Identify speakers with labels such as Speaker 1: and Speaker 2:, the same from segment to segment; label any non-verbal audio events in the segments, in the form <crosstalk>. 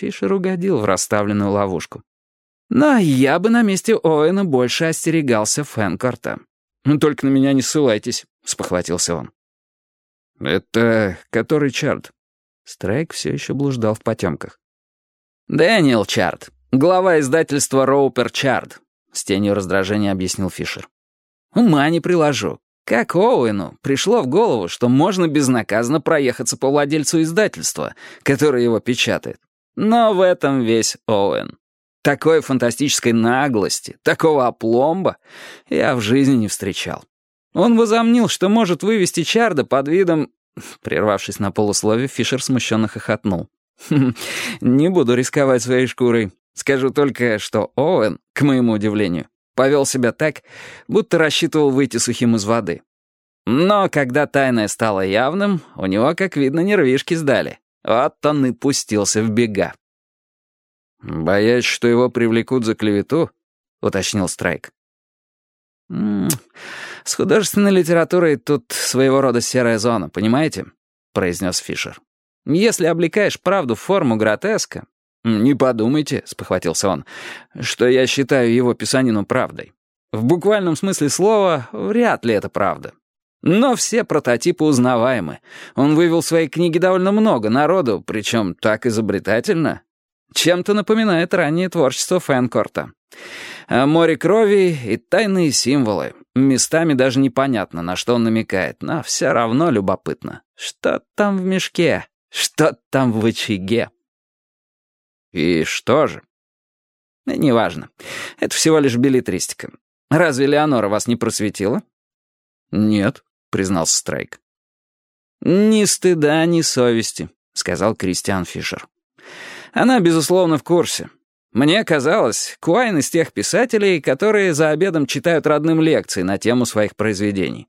Speaker 1: Фишер угодил в расставленную ловушку. Но я бы на месте Оуэна больше остерегался Фэнкорта. «Ну, «Только на меня не ссылайтесь», — спохватился он.
Speaker 2: «Это который Чард?»
Speaker 1: Страйк все еще блуждал в потемках.
Speaker 3: «Дэниел Чард, глава издательства Роупер Чард», — с тенью раздражения объяснил Фишер. «Ума не приложу. Как Оуэну пришло в голову, что можно безнаказанно проехаться по владельцу издательства, которое его печатает. Но в этом весь Оуэн. Такой фантастической наглости, такого опломба я в жизни не встречал. Он возомнил, что может вывести Чарда под видом... <laughs> Прервавшись на полуслове, Фишер смущенно хохотнул. «Хм, «Не буду рисковать своей шкурой. Скажу только, что Оуэн, к моему удивлению, повел себя так, будто рассчитывал выйти сухим из воды. Но когда тайное стало явным, у него, как видно, нервишки сдали. Вот он и пустился в бега.
Speaker 2: «Боясь, что его привлекут за клевету?» — уточнил Страйк.
Speaker 3: «М -м, «С художественной литературой тут своего рода серая зона, понимаете?» — произнес Фишер. «Если облекаешь правду в форму гротеска...» «Не подумайте», — спохватился он, — «что я считаю его писанину правдой. В буквальном смысле слова вряд ли это правда. Но все прототипы узнаваемы. Он вывел в своей книге довольно много народу, причем так изобретательно, чем-то напоминает раннее творчество Фэнкорта. А море крови и тайные символы. Местами даже непонятно, на что он намекает, но все равно любопытно. Что там в мешке? Что там в очаге?
Speaker 2: И что же?
Speaker 3: Неважно. Это всего лишь билетристика. Разве Леонора вас не просветила?
Speaker 2: Нет, признался Страйк.
Speaker 3: «Ни стыда, ни совести», — сказал Кристиан Фишер. Она, безусловно, в курсе. Мне казалось, Куайн из тех писателей, которые за обедом читают родным лекции на тему своих произведений.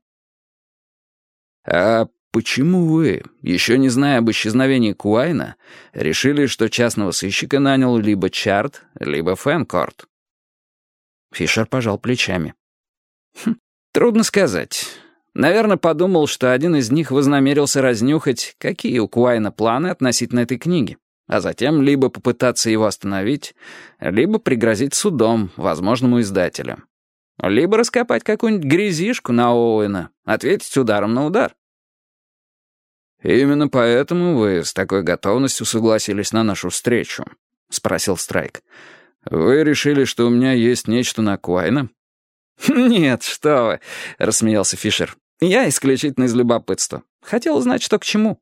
Speaker 2: «А почему вы, еще не зная об исчезновении Куайна, решили, что частного сыщика нанял либо Чарт, либо Фэнкорт?»
Speaker 1: Фишер пожал плечами.
Speaker 3: Хм, «Трудно сказать. Наверное, подумал, что один из них вознамерился разнюхать, какие у Куайна планы относительно этой книги а затем либо попытаться его остановить, либо пригрозить судом возможному издателю. Либо раскопать какую-нибудь грязишку на Оуэна, ответить ударом на удар.
Speaker 2: «Именно поэтому вы с такой готовностью согласились на нашу встречу?» — спросил Страйк. «Вы решили, что у меня есть нечто на Куайна?»
Speaker 3: «Нет, что вы», — рассмеялся Фишер. «Я исключительно из любопытства. Хотел узнать, что к чему».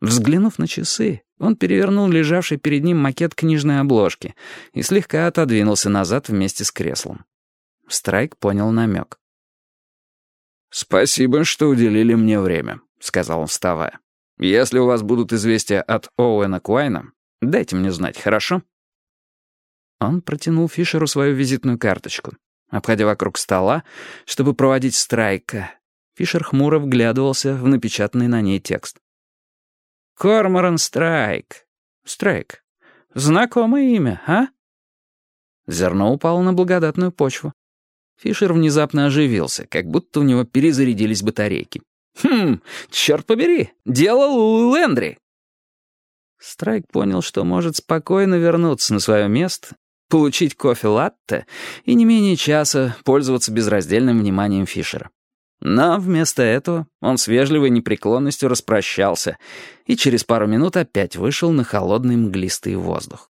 Speaker 1: Взглянув на часы, он перевернул лежавший перед ним макет книжной обложки и слегка отодвинулся назад вместе с креслом. Страйк понял намек.
Speaker 2: «Спасибо, что уделили мне время», — сказал он, вставая. «Если у вас будут известия от Оуэна Куайна, дайте мне знать, хорошо?»
Speaker 1: Он протянул Фишеру свою визитную карточку. Обходя вокруг стола, чтобы проводить Страйка, Фишер хмуро вглядывался в напечатанный на ней текст.
Speaker 3: Корморан Страйк. Страйк. Знакомое имя, а?
Speaker 1: Зерно упало на благодатную почву. Фишер внезапно оживился, как будто у него перезарядились батарейки.
Speaker 3: «Хм, черт побери, дело Луи Лендри!»
Speaker 1: Страйк понял, что может спокойно вернуться на свое место, получить кофе-латте и не менее часа пользоваться безраздельным вниманием Фишера. Но вместо этого он с вежливой непреклонностью распрощался и через пару минут опять вышел на холодный мглистый воздух.